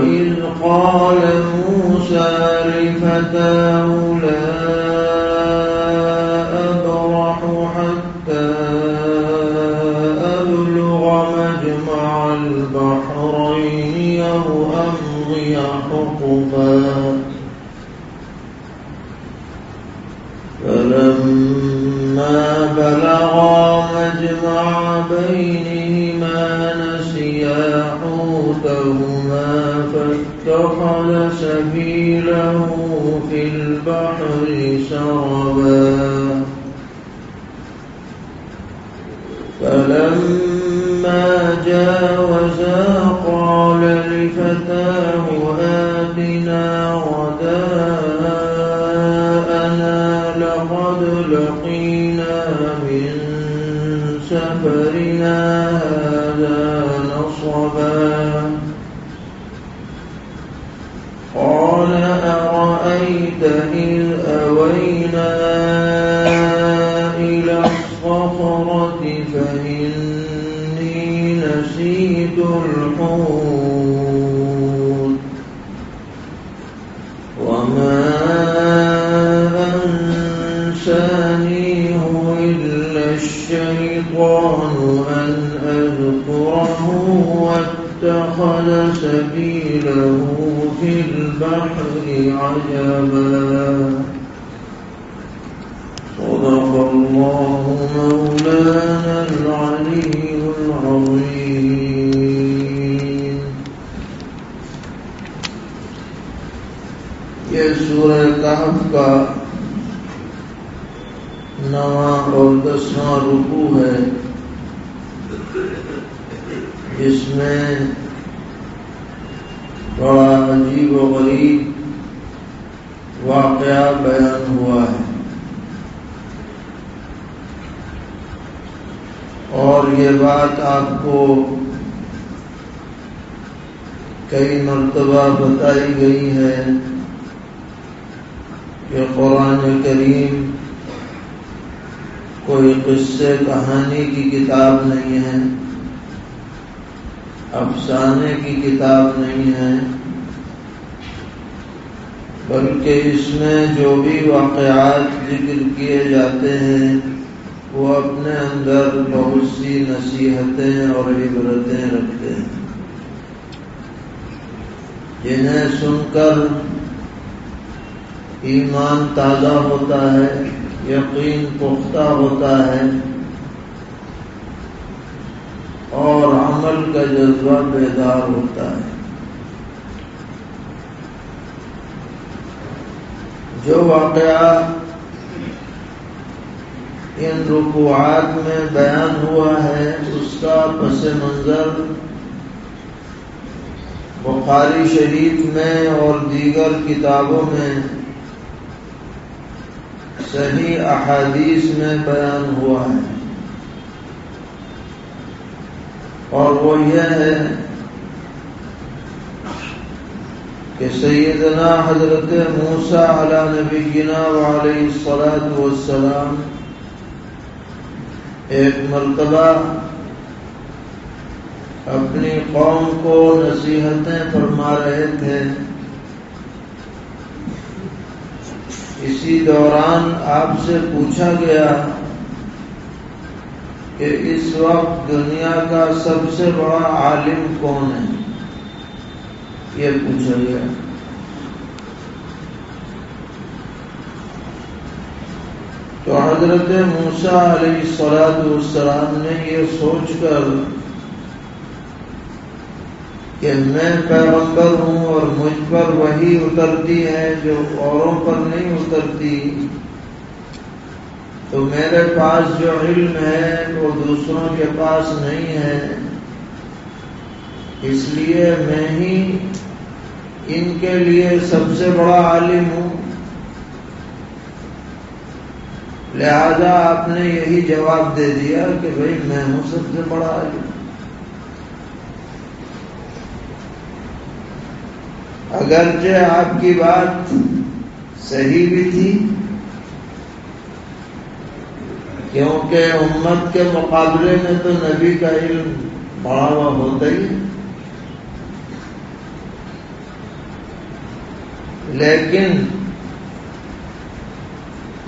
وإذ قال موسى لفتاه نصبا. قال أرأيت إذ أوينا إلى الصخرة فإني نسيت الحوت. في البحر عجبا. بڑا عجیب و غریب واقعہ بیان ہوا ہے۔ اور یہ بات آپ کو کئی مرتبہ بتائی گئی ہے کہ قرآن کریم کوئی قصے کہانی کی کتاب نہیں ہے، افسانے کی کتاب نہیں ہے۔ بلکہ اس میں جو بھی واقعات ذکر کیے جاتے ہیں، وہ اپنے اندر بہت سی نصیحتیں اور عبرتیں رکھتے ہیں۔ جنہیں سن کر ایمان تازہ ہوتا ہے، یقین پختہ ہوتا ہے، اور عمل کا جذبہ بیدار ہوتا ہے۔ جو واقعہ ان رکوعات میں بیان ہوا ہے، اس کا پس منظر بخاری شریف میں اور دیگر کتابوں میں صحیح احادیث میں بیان ہوا ہے۔ اور وہ یہ ہے کہ سیدنا حضرت موسا علی نبی گنا علیہ السلام والسلام ایک مرتبہ اپنی قوم کو نصیحتیں فرما رہے تھے۔ اسی دوران آپ سے پوچھا گیا کہ اس وقت دنیا کا سب سے بڑا عالم کون ہے؟ یہ پوچھا گیا۔ تو حضرت موسا علیہ سلاد السلام نے یہ سوچ کر کہ میں پیغمبر ہوں اور مجھ پر وہی اترتی ہے جو اوروں پر نہیں اترتی، تو میرے پاس جو علم ہے وہ دوسروں کے پاس نہیں ہے۔ اس لیے میں ہی ان کے لیے سب سے بڑا عالم ہوں۔ لہذا آپ نے یہی جواب دے دیا کہ بھائی میں ہوں سب سے بڑا عالم۔ اگرچہ آپ کی بات صحیح بھی تھی، کیونکہ امت کے مقابلے میں تو نبی کا علم بڑا ہوا ہوتا ہی لیکن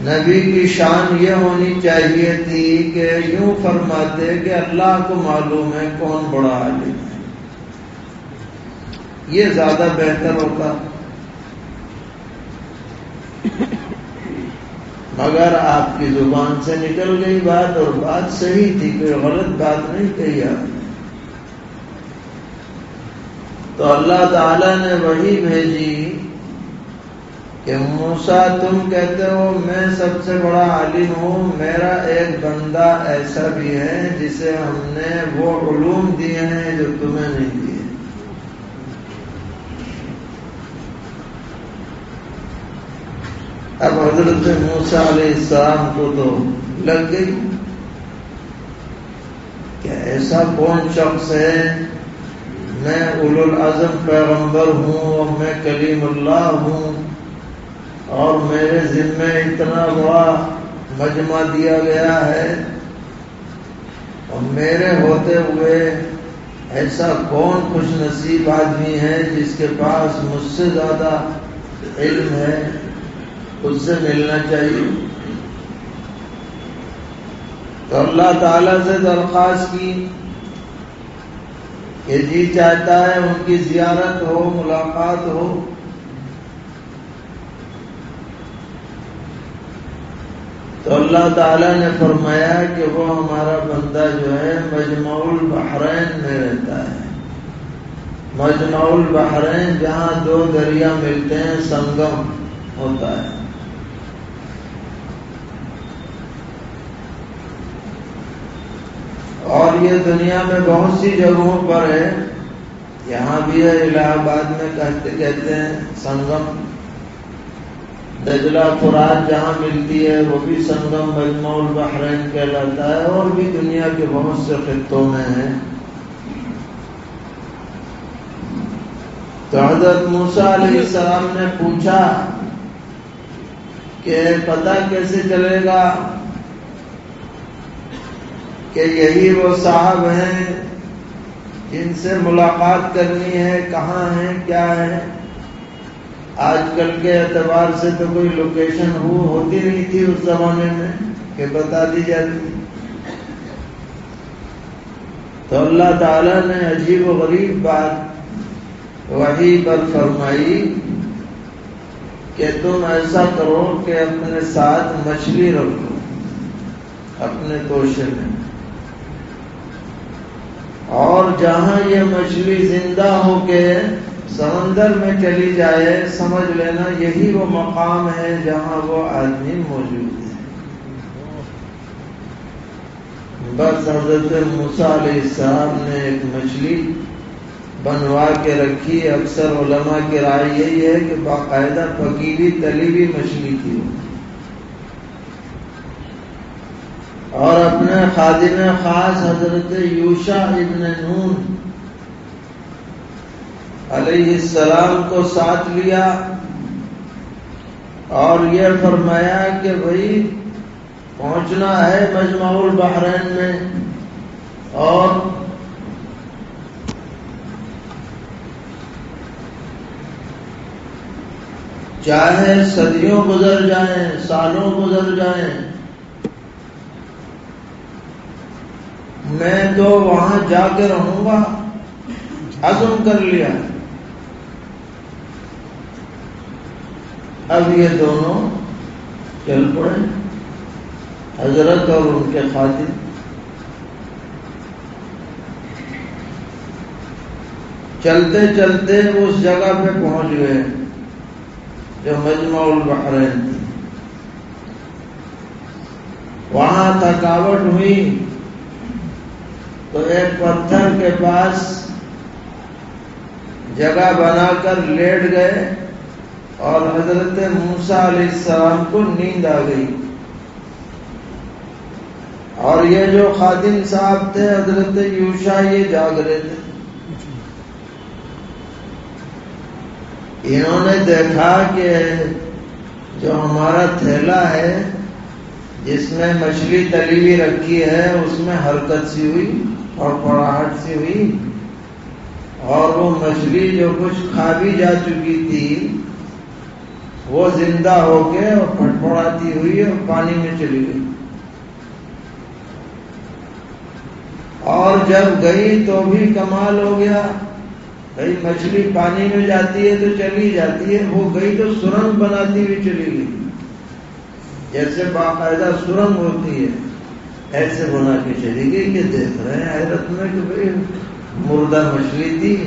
نبی کی شان یہ ہونی چاہیے تھی کہ یوں فرماتے کہ اللہ کو معلوم ہے کون بڑا عالم ہے۔ یہ زیادہ بہتر ہوتا۔ مگر آپ کی زبان سے نکل گئی بات اور بات صحیح تھی، کوئی غلط بات نہیں کہی آپ نے۔ تو اللہ تعالی نے وہی بھیجی کہ موسا تم کہتے ہو، میں سب سے بڑا عالم ہوں، میرا ایک بندہ ایسا بھی ہے جسے ہم نے وہ علوم دیے ہیں جو تمہیں نہیں دیے۔ اب حضرت موسا علیہ السلام کو تو لگ گئی۔ کہ ایسا کون شخص ہے؟ میں اول العظم پیغمبر ہوں اور میں کلیم اللہ ہوں۔ اور میرے ذمے اتنا بڑا مجمع دیا گیا ہے۔ اور میرے ہوتے ہوئے ایسا کون خوش نصیب آدمی ہے جس کے پاس مجھ سے زیادہ علم ہے، اس سے ملنا چاہیے۔ تو اللہ تعالی سے درخواست کی کہ جی چاہتا ہے ان کی زیارت ہو، ملاقات ہو۔ اللہ تعالیٰ نے فرمایا کہ وہ ہمارا بندہ جو ہے مجمع البحرین میں رہتا ہے۔ مجمع البحرین جہاں دو دریا ملتے ہیں، سنگم ہوتا ہے۔ اور یہ دنیا میں بہت سی جگہوں پر ہے۔ یہاں بھی ہے الہ آباد میں کہتے کہتے ہیں، سنگم۔ دجلہ فرات جہاں ملتی ہے، وہ بھی سنگم مجموع البحرین کہلاتا ہے، اور بھی دنیا کے بہت سے خطوں میں ہے تو حضرت موسا علیہ السلام نے پوچھا کہ پتہ کیسے چلے گا کہ یہی وہ صاحب ہیں جن سے ملاقات کرنی ہے، کہاں ہیں، کیا ہے آج کل کے اعتبار سے تو کوئی لوکیشن ہو ہوتی نہیں تھی اس زمانے میں کہ بتا دی جاتی تو اللہ تعالی نے عجیب و غریب بات وہی پر فرمائی کہ تم ایسا کرو کہ اپنے ساتھ مچھلی رکھو، اپنے توشے میں۔ اور جہاں یہ مچھلی زندہ ہو کے سمندر میں چلی جائے، سمجھ لینا یہی وہ مقام ہے جہاں وہ آدمی موجود ہے۔ بس حضرت علیہ السلام نے ایک مچھلی بنوا کے رکھی۔ اکثر علماء کی رائے یہی ہے کہ باقاعدہ پکی تلی ہوئی مچھلی تھی۔ اور اپنے خادم خاص حضرت یوشا ابن نون علیہ السلام کو ساتھ لیا اور یہ فرمایا کہ بھائی پہنچنا ہے مجمع البحرین میں اور چاہے صدیوں گزر جائیں، سالوں گزر جائیں، میں تو وہاں جا کے رہوں گا، عزم کر لیا۔ اب یہ دونوں چل پڑے حضرت اور ان کے خاطر چلتے چلتے اس جگہ پہ پہنچ گئے جو مجمع البحرین تھی۔ وہاں تھکاوٹ ہوئی۔ تو ایک پتھر کے پاس جگہ بنا کر لیٹ گئے۔ اور حضرت موسا علیہ السلام کو نیند آ گئی۔ اور یہ جو خادم صاحب تھے، حضرت یوشا، یہ جاگ رہے تھے۔ انہوں نے دیکھا کہ جو ہمارا تھیلا ہے، جس میں مچھلی تلی ہوئی رکھی ہے، اس میں حرکت سی ہوئی اور پڑاہٹ سی ہوئی اور وہ مچھلی جو کچھ کھا بھی جا چکی تھی وہ زندہ ہو کے اور پڑاتی ہوئی اور پانی میں چلی گئی۔ اور جب گئی تو بھی کمال ہو گیا۔ بھائی مچھلی پانی میں جاتی ہے تو چلی جاتی ہے۔ وہ گئی تو سرنگ بناتی ہوئی چلی گئی۔ جیسے باقاعدہ سرنگ ہوتی ہے، ایسے بنا کے چلی گئی کہ دیکھ رہے ہیں حیرت میں کہ بھائی مردہ مچھلی تھی۔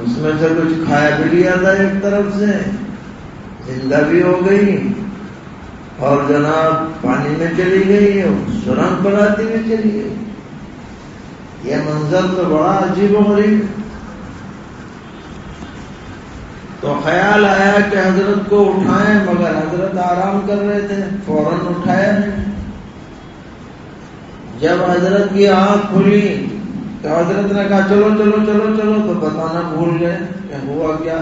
اس میں سے کچھ کھایا بھی لیا تھا ایک طرف سے۔ زندہ بھی ہو گئی اور جناب پانی میں چلی گئی سرنگ بناتی ہوئی چلی گئی۔ یہ منظر تو بڑا عجیب و غریب تو خیال آیا کہ حضرت کو اٹھائیں، مگر حضرت آرام کر رہے تھے، فوراً اٹھایا نہیں۔ جب حضرت کی آنکھ کھلی تو حضرت نے کہا، چلو چلو چلو چلو، تو بتانا بھول گئے کہ ہوا کیا۔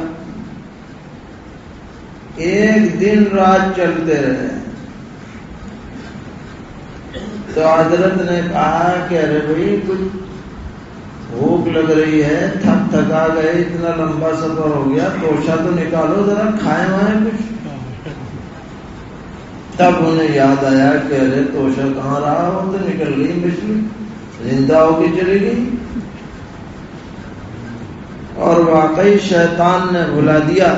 ایک دن رات چلتے رہے۔ تو حضرت نے کہا کہ ارے بھائی، کچھ بھوک لگ رہی ہے، تھک تھکا گئے، اتنا لمبا سفر ہو گیا توشا تو نکالو، ذرا کھائے وائے کچھ۔ تب انہیں یاد آیا کہ ارے توشا کہاں رہا؟ ہو تو نکل گئی مچھلی زندہ ہو کے چلی گئی۔ اور واقعی شیطان نے بھلا دیا۔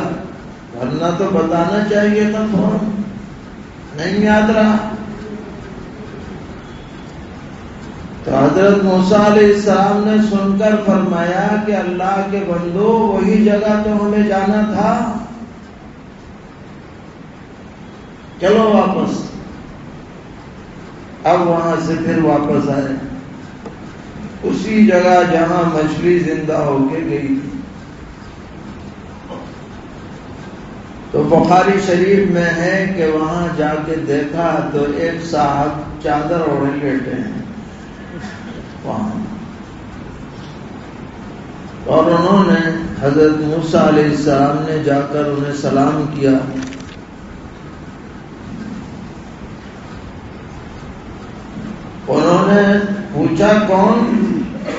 ورنہ تو بتانا چاہیے تھا فون نہیں یاد رہا۔ تو حضرت موسا علیہ السلام نے سن کر فرمایا کہ اللہ کے بندو وہی جگہ تو ہمیں جانا تھا۔ چلو واپس۔ اب وہاں سے پھر واپس آئے۔ اسی جگہ جہاں مچھلی زندہ ہو کے گئی۔ تھی تو بخاری شریف میں ہے کہ وہاں جا کے دیکھا تو ایک صاحب چادر اوڑے لیٹے ہیں۔ وہاں۔ اور انہوں نے حضرت موسا علیہ السلام نے جا کر انہیں سلام کیا۔ انہوں نے پوچھا کون؟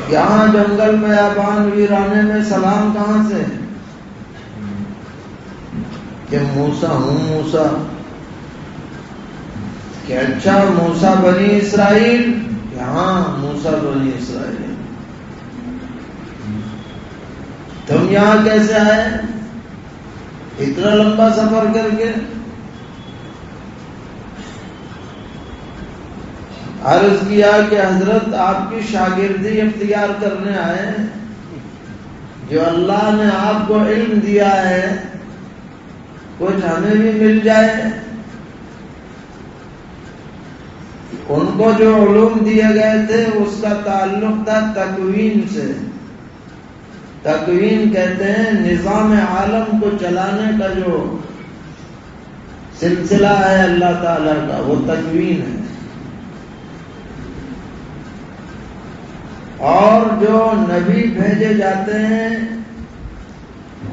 یہاں جنگل میں آبان ویرانے میں سلام کہاں سے؟ کہ موسا ہوں موسا کہ اچھا موسا بنی اسرائیل ہاں موسا بنی اسرائیل۔ تم یہاں کیسے آئے؟ اتنا لمبا سفر کر کے۔ عرض کیا کہ حضرت آپ کی شاگردی اختیار کرنے آئے۔ جو اللہ نے آپ کو علم دیا ہے کچھ ہمیں بھی مل جائے۔ ان کو جو علوم دیے گئے تھے، اس کا تعلق تھا تکوین سے۔ تکوین کہتے ہیں نظام عالم کو چلانے کا جو سلسلہ ہے اللہ تعالی کا، وہ تکوین ہے۔ اور جو نبی بھیجے جاتے ہیں،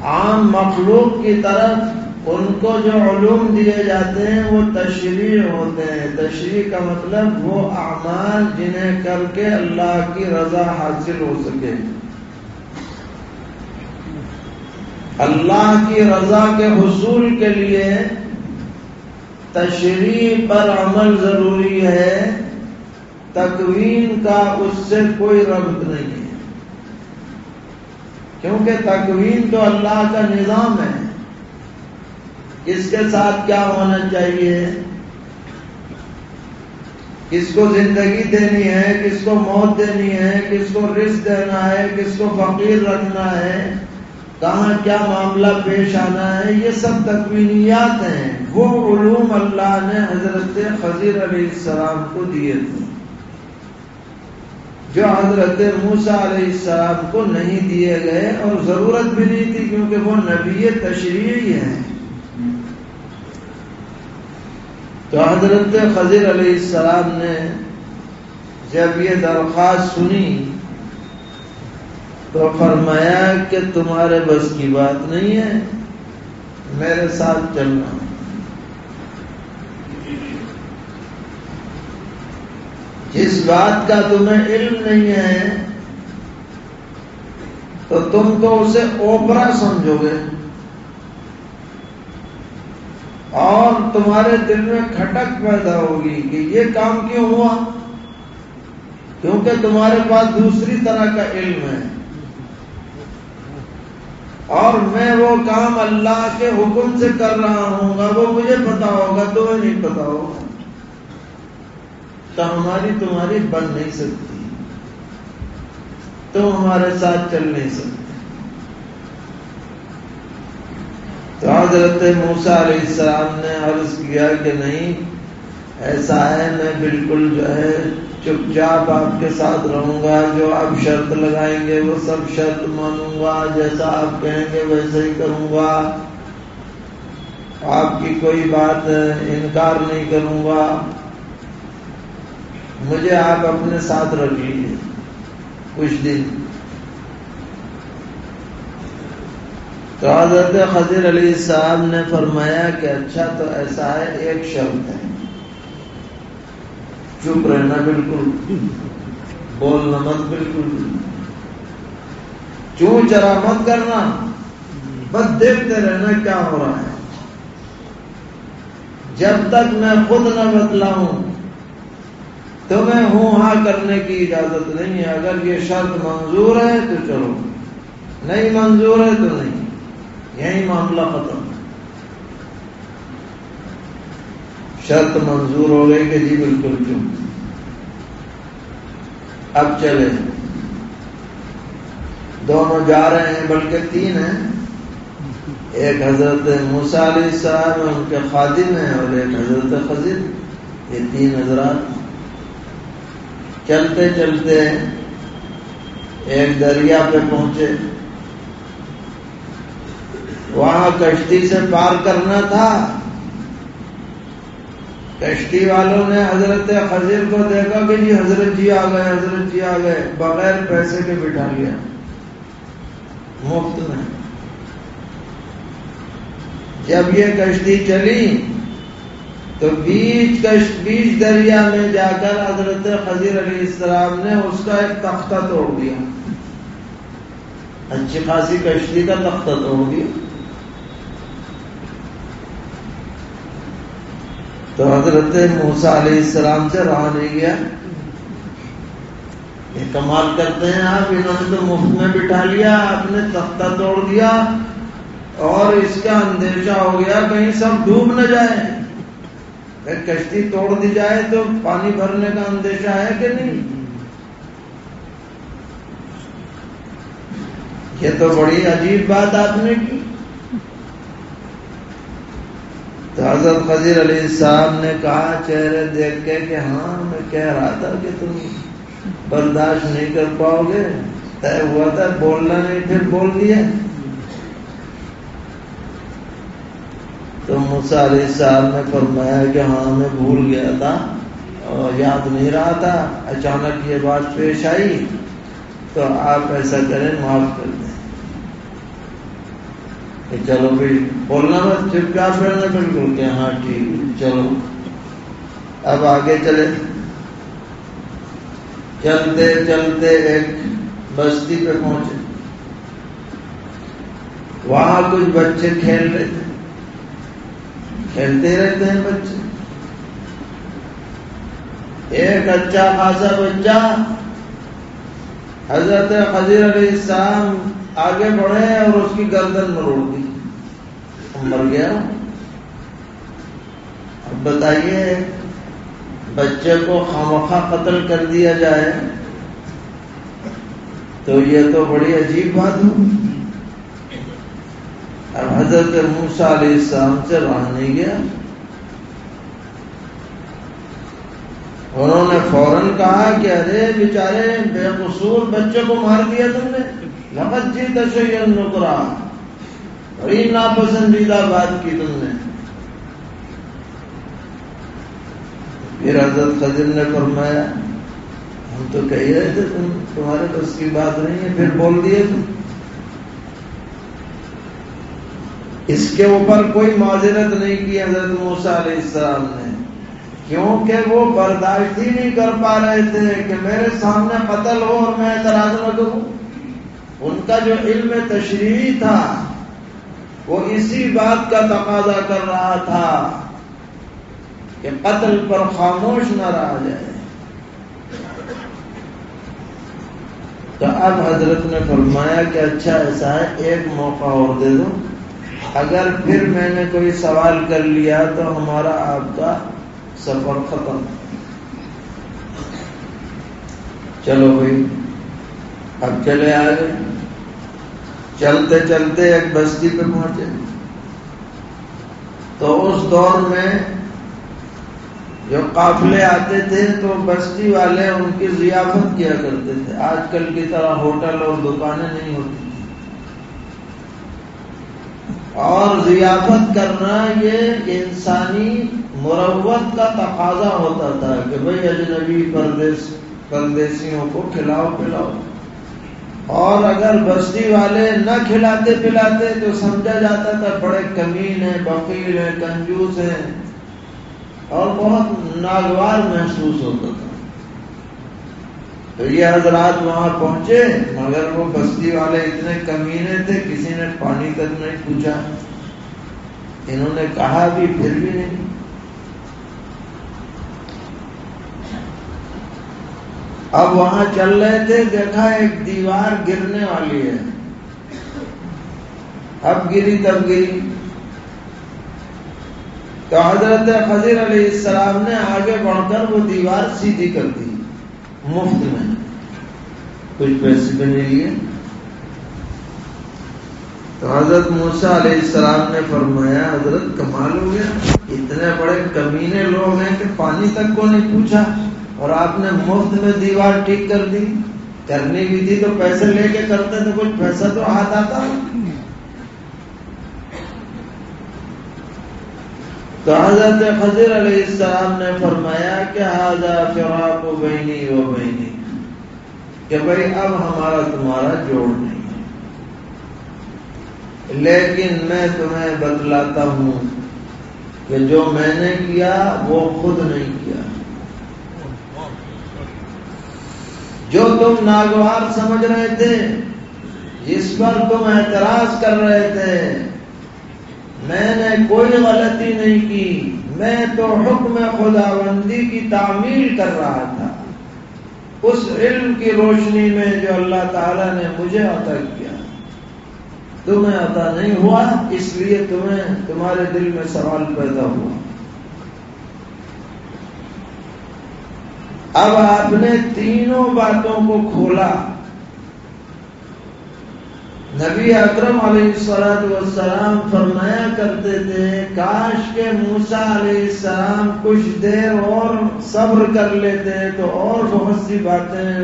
عام مخلوق کی طرف ان کو جو علوم دیے جاتے ہیں وہ تشریح ہوتے ہیں۔ تشریح کا مطلب وہ اعمال جنہیں کر کے اللہ کی رضا حاصل ہو سکے۔ اللہ کی رضا کے حصول کے لیے تشریح پر عمل ضروری ہے۔ تکوین کا اس سے کوئی ربط نہیں ہے۔ کیونکہ تکوین تو اللہ کا نظام ہے۔ کس کے ساتھ کیا ہونا چاہیے؟ کس کو زندگی دینی ہے، کس کو موت دینی ہے، کس کو رزق دینا ہے، کس کو فقیر رکھنا ہے، کہاں کیا معاملہ پیش آنا ہے، یہ سب تکوینیات ہیں۔ وہ علوم اللہ نے حضرت خضیر علیہ السلام کو دیے تھے۔ جو حضرت موسا علیہ السلام کو نہیں دیے گئے اور ضرورت بھی نہیں تھی کیونکہ وہ نبی تشریحی ہیں۔ تو حضرت خضیر علیہ السلام نے جب یہ درخواست سنی تو فرمایا کہ تمہارے بس کی بات نہیں ہے، میرے ساتھ چلنا۔ جس بات کا تمہیں علم نہیں ہے، تو تم تو اسے اوپرا سمجھو گے۔ اور تمہارے دل میں کھٹک پیدا ہوگی کہ یہ کام کیوں ہوا؟ کیونکہ تمہارے پاس دوسری طرح کا علم ہے۔ اور میں وہ کام اللہ کے حکم سے کر رہا ہوں گا، وہ مجھے پتا ہوگا تو نہیں پتا ہوگا۔ تو ہماری تمہاری بن نہیں سکتی۔ تم ہمارے ساتھ چل نہیں سکتے۔ تو حضرت موسا علیہ السلام نے عرض کیا کہ نہیں، ایسا ہے، میں بالکل جو ہے چپ چاپ آپ کے ساتھ رہوں گا، جو آپ شرط لگائیں گے وہ سب شرط مانوں گا، جیسا آپ کہیں گے ویسے ہی کروں گا۔ آپ کی کوئی بات انکار نہیں کروں گا۔ مجھے آپ اپنے ساتھ رکھ لیجیے کچھ دن۔ تو حضرت خضر علیہ السلام نے فرمایا کہ اچھا تو ایسا ہے، ایک شرط ہے۔ چپ رہنا بالکل، بولنا مت بالکل۔ چون چرا مت کرنا، بس دیکھتے رہنا کیا ہو رہا ہے۔ جب تک میں خود نہ بتلاؤں تو میں ہوں ہاں کرنے کی اجازت نہیں ہے۔ اگر یہ شرط منظور ہے تو چلو، نہیں منظور ہے تو نہیں۔ یہی معاملہ ختم شرط منظور ہو گئی کہ جی بالکل کیوں اب چلے۔ دونوں جا رہے ہیں بلکہ تین ہیں۔ ایک حضرت موسا علیہ السلام ان کے خادم ہیں، اور ایک حضرت خزر یہ تین حضرات۔ چلتے چلتے ایک دریا پہ پہنچے۔ وہاں کشتی سے پار کرنا تھا۔ کشتی والوں نے حضرت خضر کو دیکھا کہ جی حضرت جی آ گئے، حضرت جی آ گئے، بغیر پیسے کے بٹھا لیا۔ مفت میں۔ جب یہ کشتی چلی تو بیچ بیچ دریا میں جا کر حضرت خضیر علیہ السلام نے اس کا ایک تختہ توڑ دیا۔ اچھی خاصی کشتی کا تختہ توڑ دیا۔ تو حضرت موسا علیہ السلام سے رہا نہیں گیا۔ یہ کمال کرتے ہیں آپ، انہوں نے تو مفت میں بٹھا لیا، آپ نے تختہ توڑ دیا اور اس کا اندیشہ ہو گیا کہیں سب ڈوب نہ جائے کشتی توڑ دی جائے تو پانی بھرنے کا اندیشہ ہے کہ نہیں؟ یہ تو بڑی عجیب بات آپ نے کی۔ تو حضرت خضیر علیہ السلام نے کہا چہرے دیکھ کے کہ ہاں میں کہہ رہا تھا کہ تم برداشت نہیں کر پاؤ گے۔ طے ہوا تھا، بولنا نہیں، پھر بول دیا۔ تو مسا علیہ السلام نے فرمایا کہ ہاں میں بھول گیا تھا اور یاد نہیں رہا تھا۔ اچانک یہ بات پیش آئی۔ تو آپ ایسا کریں، معاف کر دیں۔ کہ چلو بھائی، بولنا میں چپ چاپ رہنا بالکل کہ ہاں ٹھیک چلو۔ اب آگے چلے۔ چلتے چلتے ایک بستی پہ پہنچے۔ وہاں کچھ بچے کھیل رہے تھے۔ کھیلتے رہتے ہیں بچے۔ ایک اچھا خاصا بچہ حضرت خضیر علیہ السلام آگے بڑھے اور اس کی گردن مروڑ دی۔ مر گیا۔ اب بتائیے، بچے کو خامخواہ قتل کر دیا جائے، تو یہ تو بڑی عجیب بات ہو۔ اب حضرت موسا علیہ السلام سے رہا نہیں گیا۔ انہوں نے فوراً کہا کہ ارے بیچارے، بے قصور بچے کو مار دیا تم نے۔ لمت جی تشین نکرا۔ بڑی ناپسندیدہ بات کی تم نے۔ پھر حضرت خضر نے فرمایا، ہم تو کہہ رہے تھے تم، تمہارے بس کی بات نہیں ہے، پھر بول دیے تم۔ اس کے اوپر کوئی معذرت نہیں کی حضرت موسا علیہ السلام نے، کیونکہ وہ برداشت ہی نہیں کر پا رہے تھے کہ میرے سامنے قتل ہو اور میں اعتراض نہ کروں۔ ان کا جو علم تشریح تھا وہ اسی بات کا تقاضا کر رہا تھا کہ قتل پر خاموش نہ رہا جائے۔ تو اب حضرت نے فرمایا کہ اچھا ایسا ہے، ایک موقع اور دے دو۔ اگر پھر میں نے کوئی سوال کر لیا تو ہمارا آپ کا سفر ختم۔ چلو بھائی، اب چلے آگے۔ چلتے چلتے ایک بستی پہ پہنچے۔ تو اس دور میں جو قافلے آتے تھے تو بستی والے ان کی ضیافت کیا کرتے تھے۔ آج کل کی طرح ہوٹل اور دکانیں نہیں ہوتی۔ اور ضیافت کرنا یہ انسانی مروت کا تقاضا ہوتا تھا کہ بھائی اجنبی پردیس پردیسیوں کو کھلاؤ، پلاؤ۔ اور اگر بستی والے نہ کھلاتے پلاتے تو سمجھا جاتا تھا بڑے کمین ہیں بقیر ہیں، کنجوس ہیں۔ اور بہت ناگوار محسوس ہوتا تھا۔ تو یہ حضرات وہاں پہنچے، مگر وہ بستی والے اتنے کمینے تھے، کسی نے پانی تک نہیں پوچھا۔ انہوں نے کہا بھی پھر بھی نہیں۔ اب وہاں چل رہے تھے، دیکھا ایک دیوار گرنے والی ہے۔ اب گری تب گری۔ تو حضرت خضیر علیہ السلام نے آگے بڑھ کر وہ دیوار سیدھی کر دی، مفت میں۔ کچھ پیسے بھی نہیں لیے۔ تو حضرت موسا علیہ السلام نے فرمایا، حضرت کمال ہو گیا، اتنے بڑے کمینے لوگ ہیں کہ پانی تک کو نہیں پوچھا۔ اور آپ نے مفت میں دیوار ٹھیک کر دی، کرنی بھی تھی تو پیسے لے کے کرتے تو کچھ پیسہ تو ہاتھ آتا؟ تو حضرت خضر علیہ السلام نے فرمایا کہ فراق و بہنی و بہنی کہ بھائی اب ہمارا تمہارا جوڑ نہیں ہے۔ لیکن میں تمہیں بتلاتا ہوں کہ جو میں نے کیا وہ خود نہیں کیا۔ جو تم ناگوار سمجھ رہے تھے جس پر تم اعتراض کر رہے تھے۔ میں نے کوئی غلطی نہیں کی، میں تو حکم خداوندی کی تعمیل کر رہا تھا۔ اس علم کی روشنی میں جو اللہ تعالی نے مجھے عطا کیا۔ تمہیں عطا نہیں ہوا، اس لیے تمہیں تمہارے دل میں سوال پیدا ہوا۔ اب آپ نے تینوں باتوں کو کھولا۔ نبی اکرم علیہ السلام والسلام فرمایا کرتے تھے، کاش کے موسا علیہ السلام کچھ دیر اور صبر کر لیتے تو اور بہت سی باتیں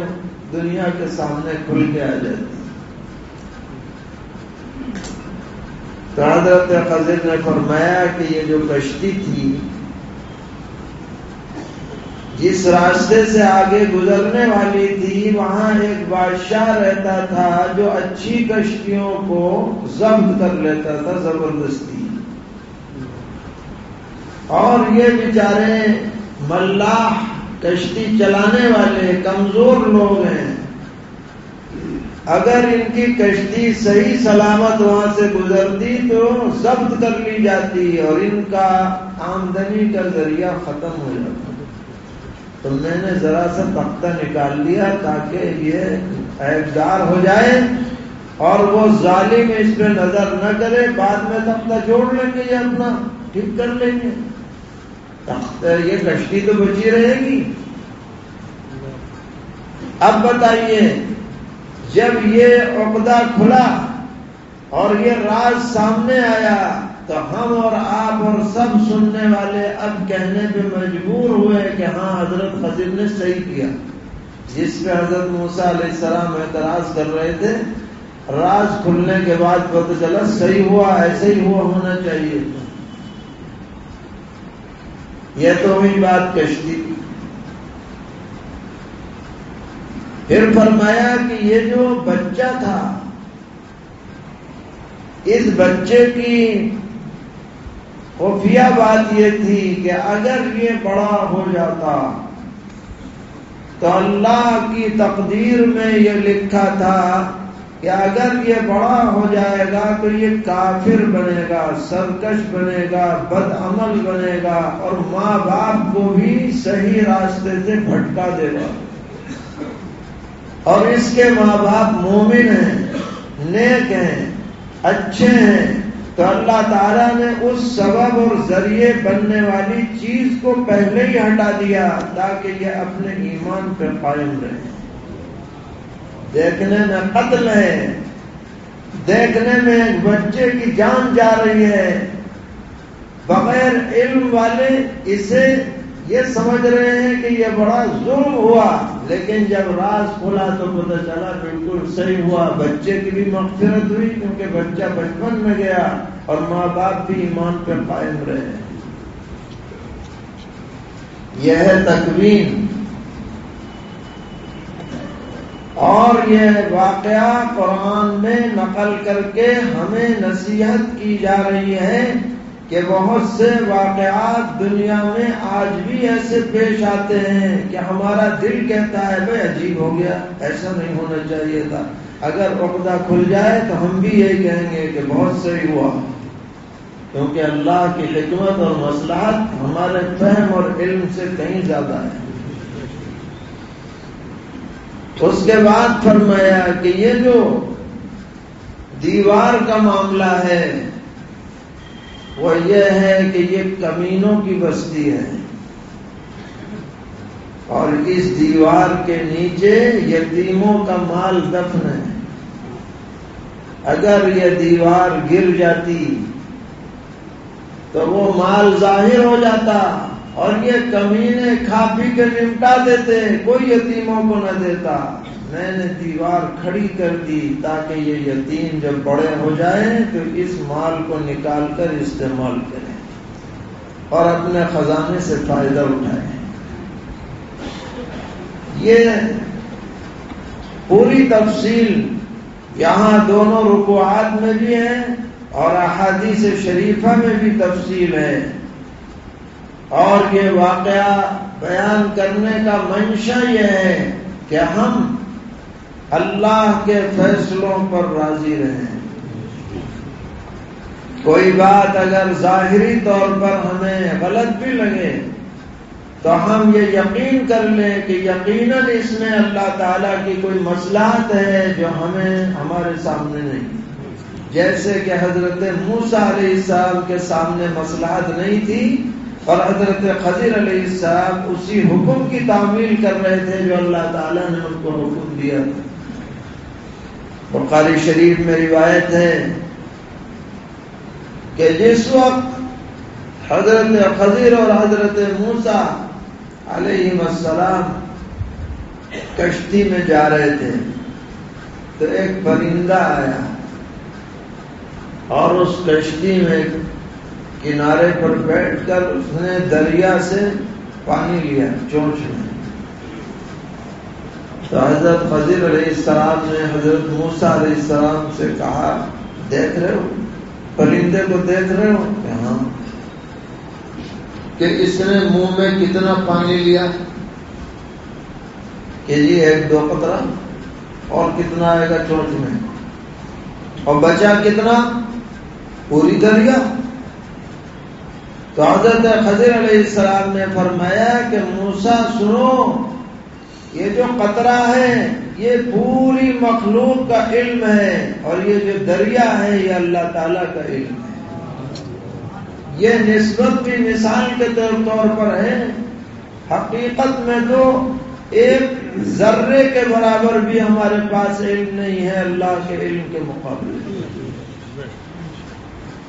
دنیا کے سامنے کھل کے آ جاتی۔ تو حضرت خضر نے فرمایا کہ یہ جو کشتی تھی جس راستے سے آگے گزرنے والی تھی، وہاں ایک بادشاہ رہتا تھا جو اچھی کشتیوں کو ضبط کر لیتا تھا، زبردستی۔ اور یہ بیچارے ملاح کشتی چلانے والے کمزور لوگ ہیں۔ اگر ان کی کشتی صحیح سلامت وہاں سے گزرتی تو ضبط کر لی جاتی اور ان کا آمدنی کا ذریعہ ختم ہو جاتا۔ تو میں نے ذرا سا تختہ نکال لیا تاکہ یہ ایبدار ہو جائے اور وہ ظالم اس پہ نظر نہ کرے، بعد میں تختہ جوڑ لیں گے یہ اپنا ٹھیک کر لیں گے۔ یہ کشتی تو بچی رہے گی۔ اب بتائیے، جب یہ عقدہ کھلا اور یہ راز سامنے آیا تو ہم اور آپ اور سب سننے والے اب کہنے پہ مجبور ہوئے کہ ہاں حضرت خضر نے صحیح کیا۔ جس پہ حضرت موسا علیہ السلام اعتراض کر رہے تھے، راز کھلنے کے بعد پتہ چلا صحیح ہوا، ایسے ہی ہوا ہونا چاہیے۔ یہ تو ہوئی بات کشتی۔ پھر فرمایا کہ یہ جو بچہ تھا، اس بچے کی خفیہ بات یہ تھی کہ اگر یہ بڑا ہو جاتا تو اللہ کی تقدیر میں یہ لکھا تھا کہ اگر یہ بڑا ہو جائے گا تو یہ کافر بنے گا، سرکش بنے گا، بد عمل بنے گا اور ماں باپ کو بھی صحیح راستے سے بھٹکا دے گا۔ اور اس کے ماں باپ مومن ہیں، نیک ہیں، اچھے ہیں تو اللہ تعالیٰ نے اس سبب اور ذریعے بننے والی چیز کو پہلے ہی ہٹا دیا تاکہ یہ اپنے ایمان پہ قائم رہے۔ دیکھنے میں قتل ہے، دیکھنے میں ایک بچے کی جان جا رہی ہے۔ بغیر علم والے اسے یہ سمجھ رہے ہیں کہ یہ بڑا ظلم ہوا۔ لیکن جب راز کھلا تو پتہ چلا بالکل صحیح ہوا۔ بچے کی بھی مغفرت ہوئی کیونکہ بچہ بچپن میں گیا اور ماں باپ بھی ایمان پہ قائم رہے۔ یہ ہے تکوین۔ اور یہ واقعہ قرآن میں نقل کر کے ہمیں نصیحت کی جا رہی ہے۔ کہ بہت سے واقعات دنیا میں آج بھی ایسے پیش آتے ہیں کہ ہمارا دل کہتا ہے، بھائی عجیب ہو گیا، ایسا نہیں ہونا چاہیے تھا۔ اگر عقدہ کھل جائے تو ہم بھی یہی کہیں گے کہ بہت صحیح ہوا۔ کیونکہ اللہ کی حکمت اور مسلحت ہمارے فہم اور علم سے کہیں زیادہ ہے۔ اس کے بعد فرمایا کہ یہ جو دیوار کا معاملہ ہے وہ یہ ہے کہ یہ کمینوں کی بستی ہے۔ اور اس دیوار کے نیچے یتیموں کا مال دفن ہے۔ اگر یہ دیوار گر جاتی تو وہ مال ظاہر ہو جاتا اور یہ کمینے کھا پی کے نمٹا دیتے، کوئی یتیموں کو نہ دیتا۔ میں نے دیوار کھڑی کر دی تاکہ یہ یتیم جب بڑے ہو جائیں تو اس مال کو نکال کر استعمال کریں اور اپنے خزانے سے فائدہ اٹھائیں۔ یہ پوری تفصیل یہاں دونوں رکوعات میں بھی ہے اور احادیث شریفہ میں بھی تفصیل ہے۔ اور یہ واقعہ بیان کرنے کا منشا یہ ہے کہ ہم اللہ کے فیصلوں پر راضی رہیں۔ کوئی بات اگر ظاہری طور پر ہمیں غلط بھی لگے، تو ہم یہ یقین کر لیں کہ یقیناً اس میں اللہ تعالیٰ کی کوئی مسلحت ہے جو ہمیں، ہمارے سامنے نہیں۔ جیسے کہ حضرت موسا علیہ السلام کے سامنے مسلحت نہیں تھی، اور حضرت خضر علیہ السلام اسی حکم کی تعمیل کر رہے تھے جو اللہ تعالیٰ نے ان کو حکم دیا۔ تھا بخاری شریف میں روایت ہے کہ جس وقت حضرت خضر اور حضرت موسا علیہ السلام کشتی میں جا رہے تھے، تو ایک پرندہ آیا اور اس کشتی میں کنارے پر بیٹھ کر اس نے دریا سے پانی لیا، چونچ میں تو حضرت فضیر علیہ السلام نے حضرت موسا علیہ السلام سے کہا دیکھ رہے ہو؟ پرندے کو دیکھ رہے ہو؟ کہ ہاں۔ کہ اس نے منہ میں کتنا پانی لیا؟ کہ جی ایک دو قطرہ اور کتنا آئے گا چونچ میں۔ اور بچا کتنا؟ پوری دریا۔ تو حضرت خضر علیہ السلام نے فرمایا کہ موسا سنو۔ یہ جو قطرہ ہے، یہ پوری مخلوق کا علم ہے اور یہ جو دریا ہے، یہ اللہ تعالی کا علم ہے۔ یہ نسبت بھی مثال کے طور پر ہے۔ حقیقت میں تو ایک ذرے کے برابر بھی ہمارے پاس علم نہیں ہے، اللہ کے علم کے مقابلے۔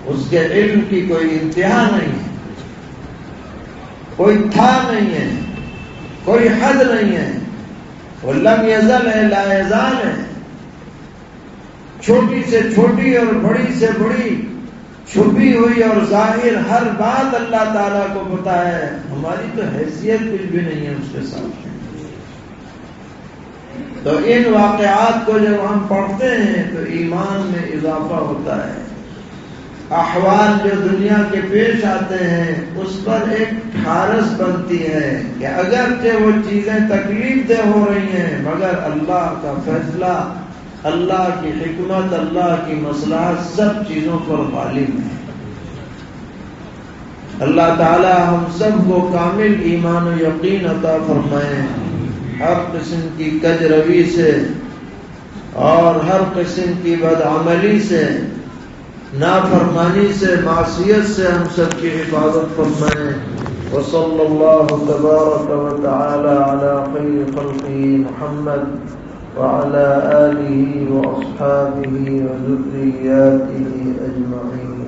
اس کے علم کی کوئی انتہا نہیں ہے، کوئی تھا نہیں ہے، کوئی حد نہیں ہے۔ لم یزل ہے، لا یزال ہے۔ چھوٹی سے چھوٹی اور بڑی سے بڑی، چھپی ہوئی اور ظاہر ہر بات اللہ تعالیٰ کو پتا ہے۔ ہماری تو حیثیت کچھ بھی نہیں ہے اس کے ساتھ۔ تو ان واقعات کو جب ہم پڑھتے ہیں تو ایمان میں اضافہ ہوتا ہے۔ احوال جو دنیا کے پیش آتے ہیں، اس پر ایک ٹھارس بنتی ہے کہ اگرچہ وہ چیزیں تکلیف دہ ہو رہی ہیں، مگر اللہ کا فیصلہ، اللہ کی حکمت، اللہ کی مسئلہ سب چیزوں پر غالب ہے۔ اللہ تعالی ہم سب کو کامل ایمان و یقین عطا فرمائے۔ ہر قسم کی کج روی سے اور ہر قسم کی بدعملی سے۔ نافرمانی سے، معصیت سے ہم سب کی حفاظت فرمائیں۔ وصلی اللہ تبارک و تعالی علی خیر خلقی محمد وعلى آله وأصحابه وذرياته أجمعين